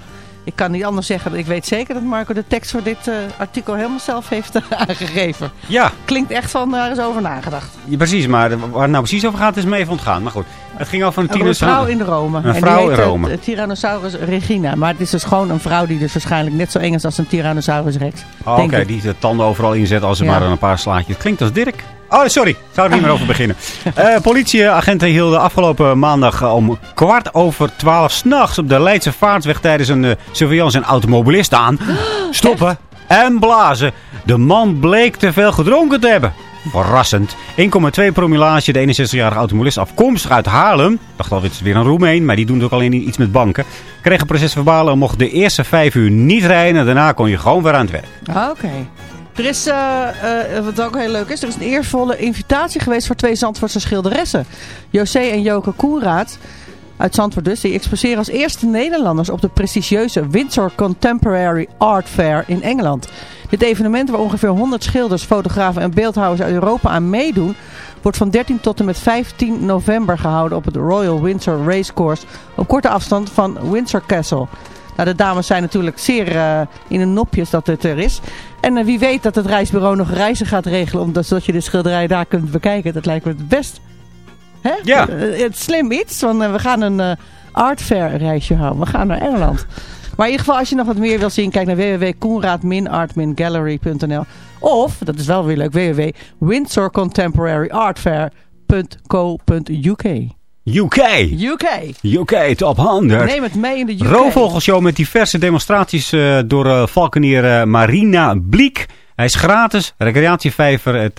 Ik kan niet anders zeggen. Ik weet zeker dat Marco de tekst voor dit eh, artikel helemaal zelf heeft eh, *laughs* aangegeven. Ja, Klinkt echt van daar is over nagedacht. ja, precies. Maar waar het nou precies over gaat is me even ontgaan. Maar goed, het ging over een Over een vrouw in Rome. Een En die vrouw in eh, Rome. Tyrannosaurus regina. Maar het is dus gewoon een vrouw die dus waarschijnlijk net zo eng is als een Tyrannosaurus rex. Oh, Oké, die de tanden overal inzet als ze Ja. maar een paar slaatjes. Klinkt als Dirk. Oh, sorry. Zou er niet meer over beginnen. *laughs* Eh, politieagenten hielden afgelopen maandag om kwart over twaalf s'nachts op de Leidse Vaartweg tijdens een eh, surveillance een automobilist aan. *gasps* Stoppen en blazen. De man bleek te veel gedronken te hebben. Verrassend. 1,2 promillage. De 61-jarige automobilist afkomstig uit Haarlem. Dacht al, dit is weer een Roemeen. Maar die doen ook alleen iets met banken. Kreeg een proces verbaal en mocht de eerste vijf uur niet rijden. En daarna kon je gewoon weer aan het werk. Ah, Oké. Er is, eh, eh, wat ook heel leuk is, er is een eervolle invitatie geweest voor twee Zandvoortse schilderessen. José en Joke Koenraad uit Zandvoort dus. Die exposeren als eerste Nederlanders op de prestigieuze Windsor Contemporary Art Fair in Engeland. Dit evenement waar ongeveer 100 schilders, fotografen en beeldhouwers uit Europa aan meedoen... wordt van 13 tot en met 15 november gehouden op het Royal Windsor Racecourse... op korte afstand van Windsor Castle. Nou, de dames zijn natuurlijk zeer eh, in hun nopjes dat het er is. En eh, wie weet dat het reisbureau nog reizen gaat regelen... Omdat, zodat je de schilderij daar kunt bekijken. Dat lijkt me het best. Hè? Ja. Eh, het slim iets, want we gaan een art fair reisje houden. We gaan naar Engeland. Maar in ieder geval, als je nog wat meer wil zien... kijk naar www.koenraad-art-gallery.nl Of, dat is wel weer leuk, www.windsorcontemporaryartfair.co.uk UK. UK. UK Top 100. Neem het mee in de UK. Roofvogelshow met diverse demonstraties eh, door eh, valkenier eh, Marina Bliek. Hij is gratis. Recreatievijver. Het,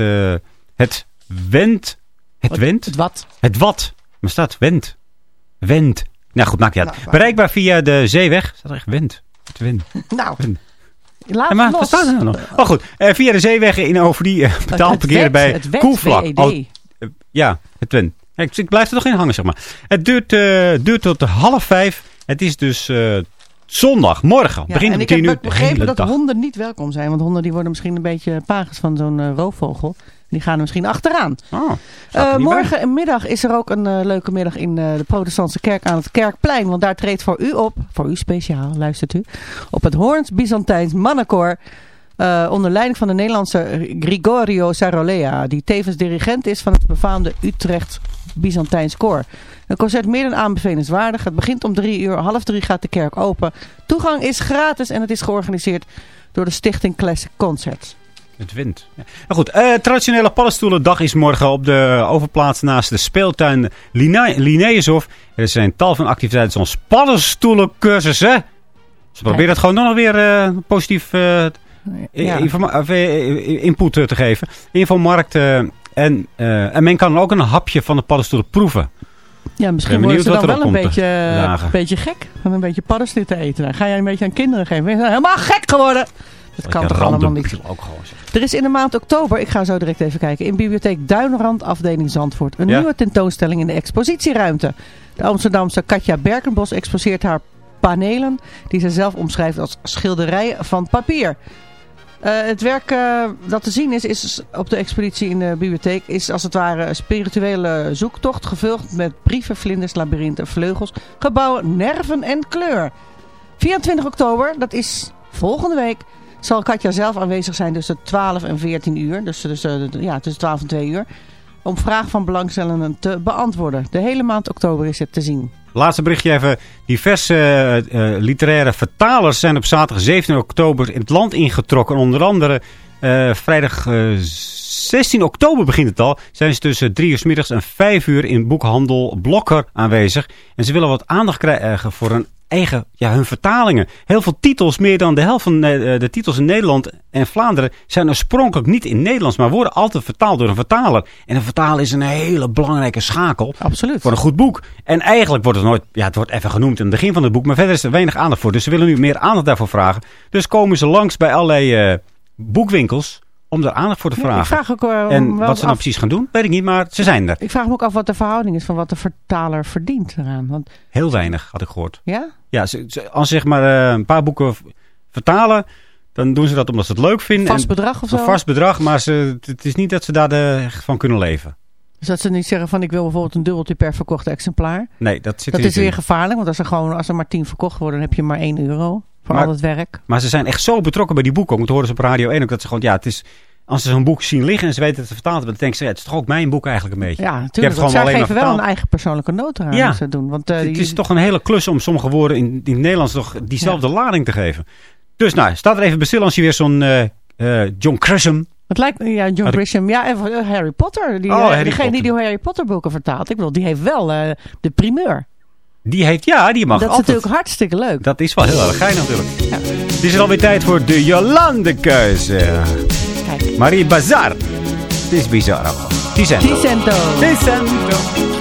het Wend. Het Wend? Het wat? Het wat. Maar staat Wend. Wend. Nou goed, maakt niet uit. Bereikbaar via de zeeweg. Staat er echt Wend. Het Wend. *laughs* Nou, Wend. laat Ja, maar het wat los. staat er nou nog? Oh goed, via de zeeweg in over die uh, betaald het parkeren bij het Koevlak. WED. Oh, ja, het Wend. Ik, ik blijf er nog in hangen, zeg maar. Het duurt, eh, duurt tot half vijf. Het is dus eh, zondag, morgen. Ja, begint en om ik tien heb begrepen hele dat dag. honden niet welkom zijn. Want honden die worden misschien een beetje pagers van zo'n eh, roofvogel. Die gaan er misschien achteraan. Oh, middag is er ook een leuke middag in de protestantse kerk aan het Kerkplein. Want daar treedt voor u op, voor u speciaal, luistert u, op het Hoorns Byzantijns mannenkoor. onder leiding van de Nederlandse Grigorio Sarolea. Die tevens dirigent is van het befaamde Utrecht Byzantijns koor. Een concert meer dan aanbevelenswaardig. Het begint om drie uur. Half drie gaat de kerk open. Toegang is gratis en het is georganiseerd door de stichting Classic Concerts. Het wint. Ja. Nou goed, eh, traditionele paddenstoelendag is morgen op de overplaats naast de speeltuin Linnaeushof. Er zijn tal van activiteiten zoals paddenstoelencursussen. Ze proberen het gewoon nog weer eh, positief Ja. input te geven. Infomarkt eh, en, eh, en men kan ook een hapje van de paddenstoelen proeven. Ja, misschien ben worden ze dan wel een beetje, eh, een beetje gek. Van een beetje paddenstoelen te eten. Dan ga jij een beetje aan kinderen geven. Ben je helemaal gek geworden. Dat kan toch allemaal niet. ook gewoon. Er is in de maand oktober, ik ga zo direct even kijken, in bibliotheek Duinrand afdeling Zandvoort een Ja. nieuwe tentoonstelling in de expositieruimte. De Amsterdamse Katja Berkenbos exposeert haar panelen die ze zelf omschrijft als schilderijen van papier. Eh, het werk eh, dat te zien is, is op de expositie in de bibliotheek is als het ware een spirituele zoektocht gevuld met brieven, vlinders, labyrinthen, vleugels, gebouwen, nerven en kleur. 24 oktober, dat is volgende week, zal Katja zelf aanwezig zijn tussen 12 en 14 uur. Dus, dus eh, ja, tussen 12 en 2 uur. Om vragen van belangstellenden te beantwoorden. De hele maand oktober is het te zien. Laatste berichtje even. Diverse eh, eh, literaire vertalers zijn op zaterdag 17 oktober in het land ingetrokken. Onder andere eh, vrijdag eh, 16 oktober begint het al. Zijn ze tussen 3 uur 's middags en 5 uur in boekhandel Blokker aanwezig. En ze willen wat aandacht krijgen voor hun eigen, ja, hun vertalingen. Heel veel titels, meer dan de helft van eh, de titels in Nederland en Vlaanderen, zijn oorspronkelijk niet in Nederlands, maar worden altijd vertaald door een vertaler. En een vertaler is een hele belangrijke schakel. Absoluut. Voor een goed boek. En eigenlijk wordt het nooit, ja, het wordt even genoemd in het begin van het boek, maar verder is er weinig aandacht voor. Dus ze willen nu meer aandacht daarvoor vragen. Dus komen ze langs bij allerlei eh, boekwinkels om daar aandacht voor te Ja, ik vragen. vraag ook, eh, en wat ze nou af- precies gaan doen, weet ik niet, maar ze zijn er. Ik vraag me ook af wat de verhouding is van wat de vertaler verdient eraan. Want, Heel weinig, had ik gehoord. ja? Ja, ze, ze- als ze zeg maar eh, een paar boeken vertalen, dan doen ze dat omdat ze het leuk vinden. Vast En- bedrag of zo? Een vast bedrag, maar ze, het is niet dat ze daar de, echt van kunnen leven. Dus dat ze niet zeggen van ik wil bijvoorbeeld een dubbeltje per verkocht exemplaar. Nee, dat zit Dat is weer in. gevaarlijk, want als er, gewoon, als er maar 10 verkocht worden, dan heb je maar 1 euro voor Maar- al het werk. Maar ze zijn echt zo betrokken bij die boeken. Want horen ze op Radio 1 ook. Dat ze gewoon, ja, het is... Als ze zo'n boek zien liggen en ze weten dat het vertaald dan denken ze, ja, het is toch ook mijn boek eigenlijk een beetje. Ja, natuurlijk. Want zij maar geven wel een eigen persoonlijke noot eraan Ja. ze doen. Want, eh, het is toch een hele klus om sommige woorden in, in het Nederlands toch diezelfde lading te geven. Dus nou, staat er even bij stil als je weer zo'n eh, eh, John Grisham... Het lijkt me, ja, John Grisham. Ja, en Harry Potter. Die, Oh, Harry degene Potter. die die Harry Potter boeken vertaalt. Ik bedoel, die heeft wel de primeur. Die heeft, ja, die mag dat is altijd. natuurlijk hartstikke leuk. Dat is wel heel erg geil natuurlijk. Het is er alweer tijd voor de Jolande-keuze. Kijk. Marie Bazar. Het is bizar allemaal. Ticento. Ticento. Ticento.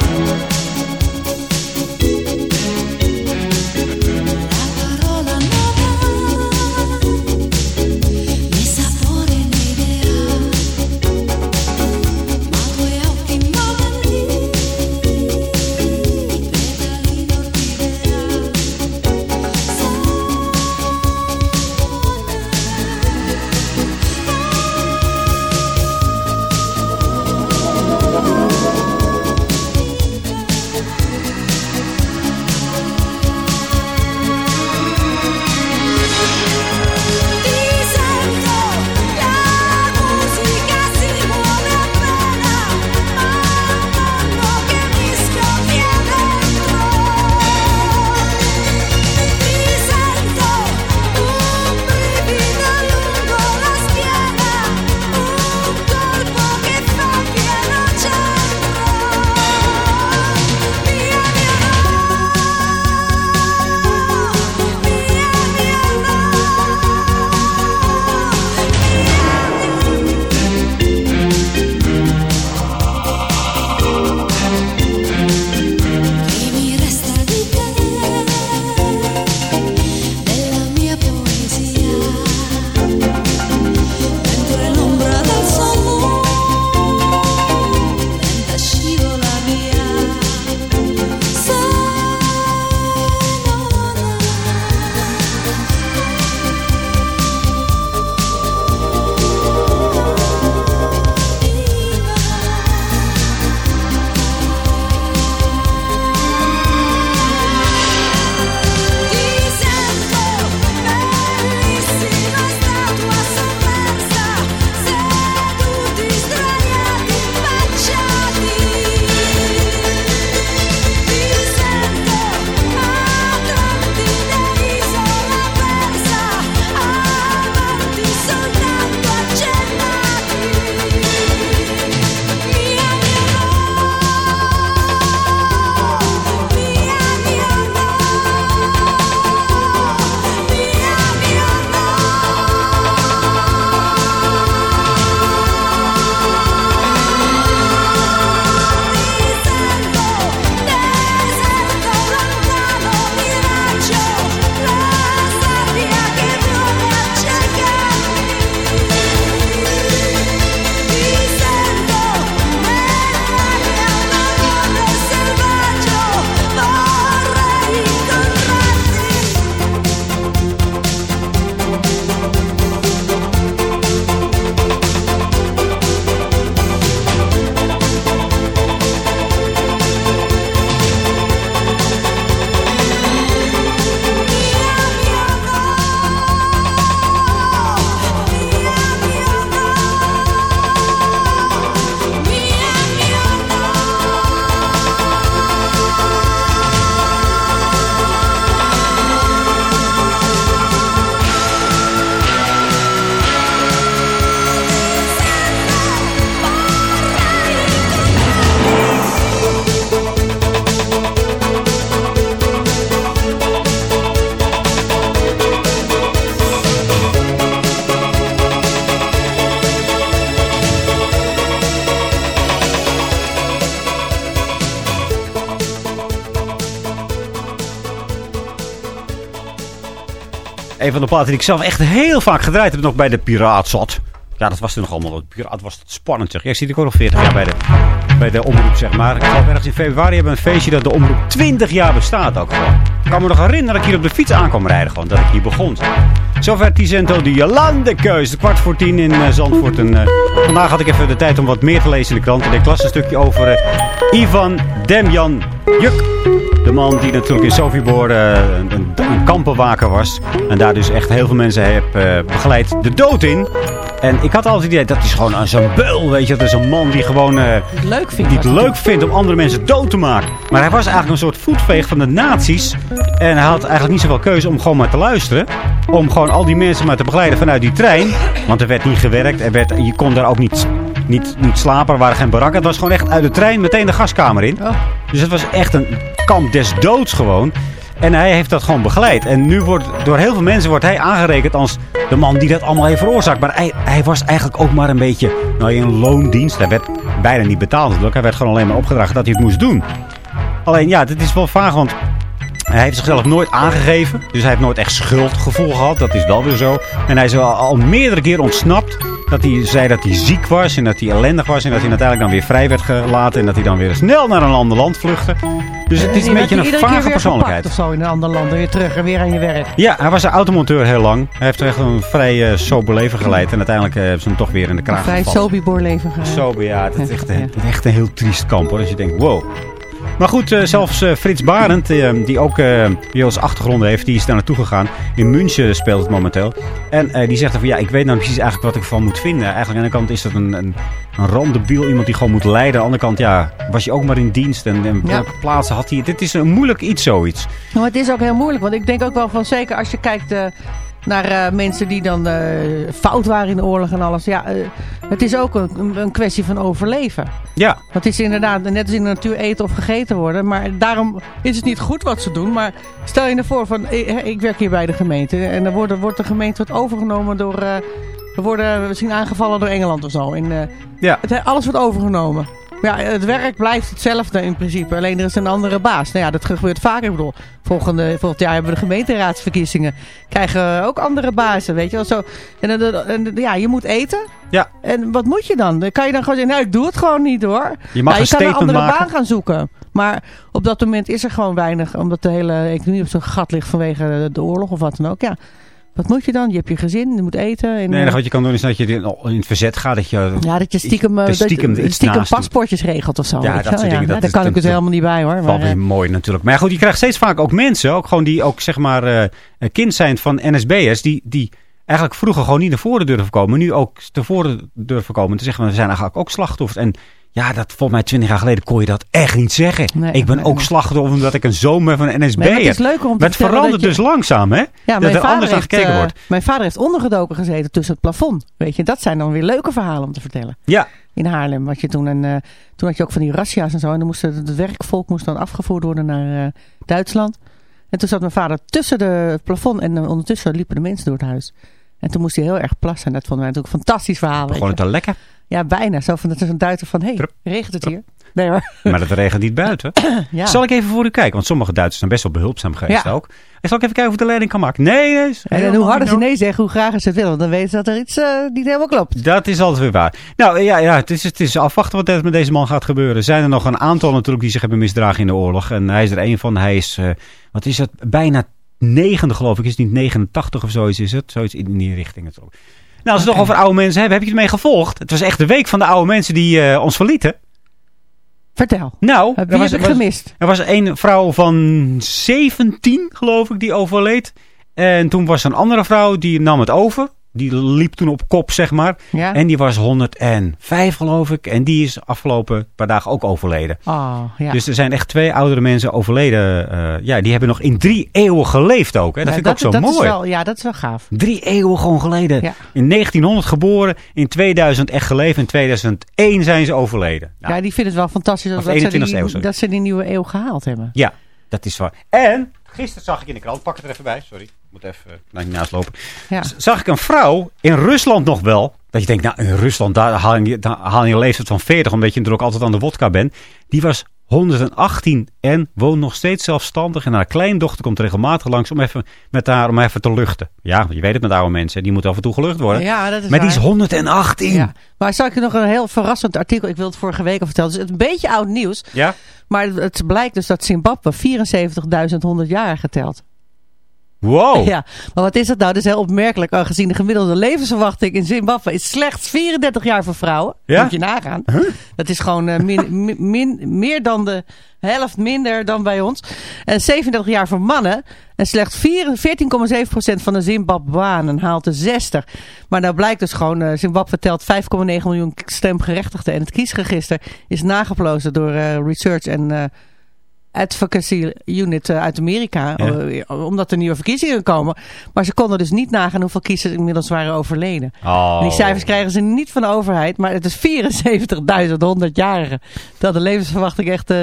Van de platen die ik zelf echt heel vaak gedraaid heb nog bij de Piraat zat. Ja, dat was toen nog allemaal. De Piraat was het spannend zeg. Ja, ik zit ook nog 40 jaar bij de, bij de omroep zeg maar. Ik geloof ergens in februari hebben we een feestje dat de omroep 20 jaar bestaat ook gewoon. Ik kan me nog herinneren dat ik hier op de fiets aan kwam rijden gewoon. Dat ik hier begon. Zover Ticento de Jolande-keus. Kwart voor tien in eh, Zandvoort. En, eh, vandaag had ik even de tijd om wat meer te lezen in de krant. En ik las een stukje over eh, Ivan Demjan Juk. De man die natuurlijk in Sofibor een, een, kampenwaker was. En daar dus echt heel veel mensen heeft begeleid de dood in. En ik had altijd het idee, dat is gewoon zo'n beul, weet je. Dat is een man die gewoon... eh, Leuk vindt. die het leuk vindt om andere mensen dood te maken. Maar hij was eigenlijk een soort voetveeg van de nazi's. En hij had eigenlijk niet zoveel keuze om gewoon maar te luisteren. Om gewoon al die mensen maar te begeleiden vanuit die trein. Want er werd niet gewerkt. Er werd, je kon daar ook niet, niet, niet slapen. Er waren geen barakken. Het was gewoon echt uit de trein meteen de gaskamer in. Dus het was echt een kamp des doods gewoon. En hij heeft dat gewoon begeleid. En nu wordt door heel veel mensen wordt hij aangerekend als de man die dat allemaal heeft veroorzaakt. Maar hij, hij was eigenlijk ook maar een beetje nou, in loondienst. Hij werd bijna niet betaald natuurlijk. Hij werd gewoon alleen maar opgedragen dat hij het moest doen. Alleen ja, dit is wel vaag, want hij heeft zichzelf nooit aangegeven. Dus hij heeft nooit echt schuldgevoel gehad. Dat is wel weer zo. En hij is al, al meerdere keer ontsnapt. Dat hij zei dat hij ziek was en dat hij ellendig was. En dat hij uiteindelijk dan weer vrij werd gelaten. En dat hij dan weer snel naar een ander land vluchtte. Dus het is een beetje een vage persoonlijkheid. Of zo in een ander land. Weer terug en weer aan je werk. Ja, hij was een automonteur heel lang. Hij heeft echt een vrij eh, sober leven geleid. En uiteindelijk eh, hebben ze hem toch weer in de kraag Vrij gevallen. Sobibor leven gaan. Sober, ja. Het is echt, *laughs* een- is echt een heel triest kamp hoor. Als je denkt, wow. Maar goed, eh, zelfs eh, Frits Barend, eh, die ook eh, die als achtergrond heeft, die is daar naartoe gegaan. In München speelt het momenteel. En die zegt dan van, ja, ik weet nou precies eigenlijk wat ik ervan moet vinden. Eigenlijk aan de ene kant is dat een, een, een randebiel, iemand die gewoon moet leiden. Aan de andere kant, ja, was je ook maar in dienst. En, en Ja. welke plaatsen had hij? Dit is een moeilijk iets, zoiets. Maar het is ook heel moeilijk. Want ik denk ook wel van zeker als je kijkt naar eh, mensen die dan eh, fout waren in de oorlog en alles. Ja, eh, het is ook een, een- kwestie van overleven. Ja. Het is inderdaad net als in de natuur eten of gegeten worden. Maar daarom is het niet goed wat ze doen. Maar stel je ervoor van, ik, ik werk hier bij de gemeente. En dan wordt, wordt de gemeente wordt overgenomen door... we worden misschien aangevallen door Engeland of zo. En, Ja. het, alles wordt overgenomen. Ja, het werk blijft hetzelfde in principe. Alleen er is een andere baas. Nou ja, dat gebeurt vaker. Ik bedoel, volgende, volgend jaar hebben we de gemeenteraadsverkiezingen. Krijgen we ook andere bazen, weet je wel. Zo. En, ja, je moet eten. Ja. En wat moet je dan? Dan kan je dan gewoon zeggen, nou ik doe het gewoon niet hoor. Je mag Nou, een je kan een andere maken. baan gaan zoeken. Maar op dat moment is er gewoon weinig. Omdat de hele economie op zo'n gat ligt vanwege de, de oorlog of wat dan ook. Ja. Wat moet je dan? Je hebt je gezin, je moet eten. En, Nee, eh, wat je kan doen is dat je in in het verzet gaat. Dat je, ja, dat je stiekem, eh, dat stiekem, dat iets stiekem doet. paspoortjes regelt of zo. Ja, dat wel. soort dingen, dat is- daar kan ik dat- dus helemaal niet bij hoor. Weer eh, mooi natuurlijk. Maar goed, je krijgt steeds vaak ook mensen, ook gewoon die ook zeg maar eh, kind zijn van NSB'ers, die, die eigenlijk vroeger gewoon niet naar voren durven komen, nu ook tevoren durven komen. Te zeggen, we zijn eigenlijk ook slachtoffers. En ja, dat volgens mij twintig jaar geleden kon je dat echt niet zeggen. Nee, ik ben nee, ook nee. slachtoffer omdat ik een zoon ben van een NSB'er. Nee, het is leuker om te het verandert je- dus langzaam, hè? Ja, dat er anders naar gekeken eh, wordt. mijn vader heeft ondergedoken gezeten tussen het plafond. Weet je, dat zijn dan weer leuke verhalen om te vertellen. Ja. In Haarlem. Wat je toen, en, eh, toen had je ook van die razzia's en zo. En dan moest het, het werkvolk moest dan afgevoerd worden naar eh, Duitsland. En toen zat mijn vader tussen de, het plafond. En ondertussen liepen de mensen door het huis. En toen moest hij heel erg plassen. En dat vonden wij natuurlijk een fantastisch verhaal. Gewoon je. te lekker. Ja, bijna. Zo van, dat is een Duitser van, hé, hey, regent het hier? Nee hoor. Maar dat regent niet buiten. *clears throat* Ja. Zal ik even voor u kijken? Want sommige Duitsers zijn best wel behulpzaam geweest Ja. ook. En zal ik even kijken of ik de leiding kan maken? Nee, nee. En, en hoe harder ze nee zeggen, hoe graag ze het willen. Want dan weten ze dat er iets eh, niet helemaal klopt. Dat is altijd weer waar. Nou ja, ja het, is, het is afwachten wat er met deze man gaat gebeuren. Zijn er nog een aantal natuurlijk die zich hebben misdragen in de oorlog. En hij is er een van. Hij is, eh, wat is het, bijna negende geloof ik. Is het niet 89 of zoiets is het? Zoiets in die richting. natuurlijk. Nou, als we het nog over oude mensen hebben, heb je het mee gevolgd? Het was echt de week van de oude mensen die eh, ons verlieten. Vertel. Nou, Wie er was, heb ik gemist? Er was een vrouw van 17, geloof ik, die overleed. En toen was er een andere vrouw, die nam het over. Die liep toen op kop, zeg maar. Ja. En die was 105, geloof ik. En die is afgelopen paar dagen ook overleden. Oh, ja. Dus er zijn echt twee oudere mensen overleden. eh, ja, die hebben nog in drie eeuwen geleefd ook. Hè. Dat Ja, vind ik ook zo dat mooi. Is wel, ja, dat is wel gaaf. Drie eeuwen gewoon geleden. In 1900 geboren, in 2000 echt geleefd. In 2001 zijn ze overleden. Nou, ja, die vinden het wel fantastisch Of dat, ze 21e eeuw, die, dat ze die nieuwe eeuw gehaald hebben. Ja, dat is waar. En gisteren zag ik in de krant, pak het er even bij, sorry. Moet even naar je naast lopen. Ja. Zag ik een vrouw in Rusland nog wel. Dat je denkt, nou in Rusland, daar haal je, daar haal je een leeftijd van 40, omdat je natuurlijk altijd aan de wodka bent. Die was 118 en woont nog steeds zelfstandig. En haar kleindochter komt regelmatig langs om even met haar om even te luchten. Ja, je weet het met oude mensen. Die moeten af en toe gelucht worden. Ja, dat is maar die is waar. 118. Ja. Maar zal ik nog een heel verrassend artikel, ik wil het vorige week al vertellen, dus het is een beetje oud nieuws. Ja? Maar het blijkt dus dat Zimbabwe 74.100 jaar geteld. Wow. *laughs* Ja, maar wat is dat nou? Dat is heel opmerkelijk. Aangezien de gemiddelde levensverwachting in Zimbabwe is slechts 34 jaar voor vrouwen. Ja? Moet je nagaan. Dat is gewoon eh, min, *laughs* min- min- meer dan de helft minder dan bij ons. En 37 jaar voor mannen. En slechts 4 14,7% van de Zimbabwanen haalt de 60. Maar nou blijkt dus gewoon, eh, Zimbabwe telt 5,9 miljoen stemgerechtigden. En het kiesregister is nageplozen door eh, Research en... advocacy unit eh, uit Amerika. Ja. eh, omdat er nieuwe verkiezingen komen. Maar ze konden dus niet nagaan hoeveel kiezers inmiddels waren overleden. Oh. En die cijfers krijgen ze niet van de overheid. Maar het is 74.100-jarigen. Dat de levensverwachting echt eh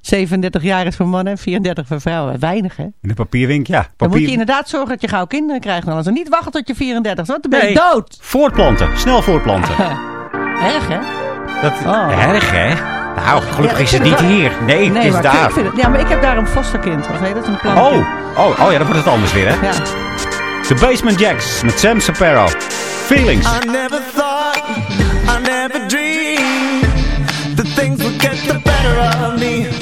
37 jaar is voor mannen en 34 voor vrouwen. Weinig hè? In de papierwink, ja. Dan Papier... moet je inderdaad zorgen dat je gauw kinderen krijgt. Dan. Als niet wachten tot je 34 is, want dan ben je Nee. dood. Voortplanten. Snel voortplanten. *laughs* Erg hè? Dat, Oh. Erg, hè? Nou, gelukkig Ja, is het niet hier. Nee, het is maar daar. Ik vind het, ja, maar ik heb daar een fosterkind. Of heet dat een plan? Oh, oh, oh ja, dan wordt het anders weer, hè? Ja. The Basement Jacks met Sam Sapero. Feelings. I never thought, I never dreamed that things would get the better of me.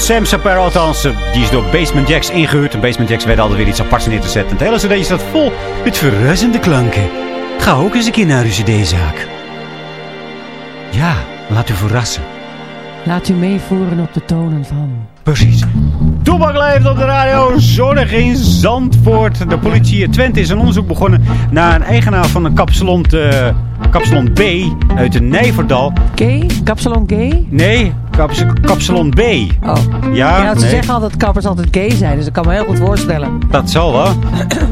Feelings Gone van Sam Sapero. Althans, eh, die is door Basement Jacks ingehuurd. En Basement Jacks weten altijd weer iets aparts neer te zetten. Het hele cd staat vol met verrassende klanken. Ga ook eens een keer naar uw cd-zaak. Ja, laat u verrassen. Laat u meevoeren op de tonen van... Precies. Toebak leeft op de radio, zonnig in Zandvoort. De politie in Twente is een onderzoek begonnen naar een eigenaar van een kapsalon, te- kapsalon B uit de Nijverdal. Gay? Kapsalon gay? Nee, kaps, kapsalon B. Oh. Ja, Ja, ze nee. zeggen altijd dat kappers altijd gay zijn, dus ik kan me heel goed voorstellen. Dat zal wel.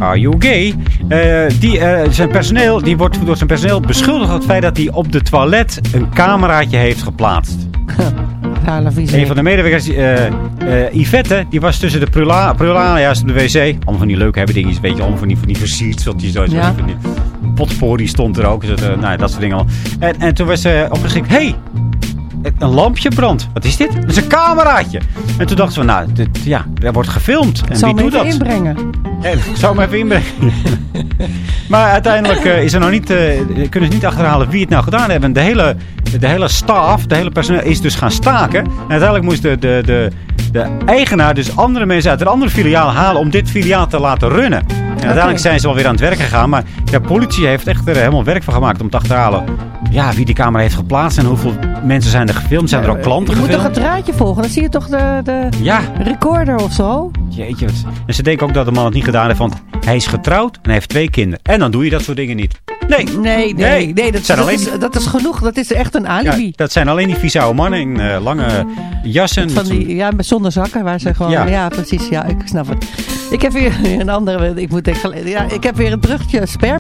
Are you gay? Eh, die, eh, zijn personeel, die wordt door zijn personeel beschuldigd van het feit dat hij op de toilet een cameraatje heeft geplaatst. *laughs* Een van de medewerkers, eh, eh, Yvette, die was tussen de prula- prulania's op de wc. Allemaal van die leuke hebben dingetjes, weet je, allemaal van die, van die. Zo, zo, Ja. van die potpourri stond er ook. Dus, eh, nou, dat soort dingen allemaal. En, en toen was ze opgeschrikt, hey, een lampje brandt. Wat is dit? Dat is een cameraatje. En toen dachten we, nou, dit, ja, er wordt gefilmd. En wie doet dat? inbrengen. Ja, ik zou hem even inbrengen. *laughs* maar uiteindelijk eh, is er nog niet, eh, kunnen ze niet achterhalen wie het nou gedaan hebben. De hele, de hele staf, de hele personeel is dus gaan staken. En uiteindelijk moest de, de, de, de eigenaar dus andere mensen uit een andere filiaal halen om dit filiaal te laten runnen. En uiteindelijk zijn ze wel weer aan het werk gegaan. Maar de politie heeft echt er helemaal werk van gemaakt om te achterhalen ja, wie die camera heeft geplaatst. En hoeveel mensen zijn er gefilmd. Zijn er ook klanten Je moet toch gefilmd? het draadje volgen, dan zie je toch de, de Ja. recorder of zo? Jeetje, wat... En ze denken ook dat de man het niet gedaan heeft, want hij is getrouwd en hij heeft twee kinderen. En dan doe je dat soort dingen niet. Nee, Nee, nee, nee, dat, zijn dat, alleen, is, dat is genoeg. Dat is echt een ja, alibi. dat zijn alleen die vieze oude mannen in eh, lange jassen. Van die, ja, zonder zakken, waar ze gewoon... Ja. Ja, precies, ja, ik snap het. Ik heb weer een andere... Ik, moet echt, ja, ik heb weer een bruggetje sperma.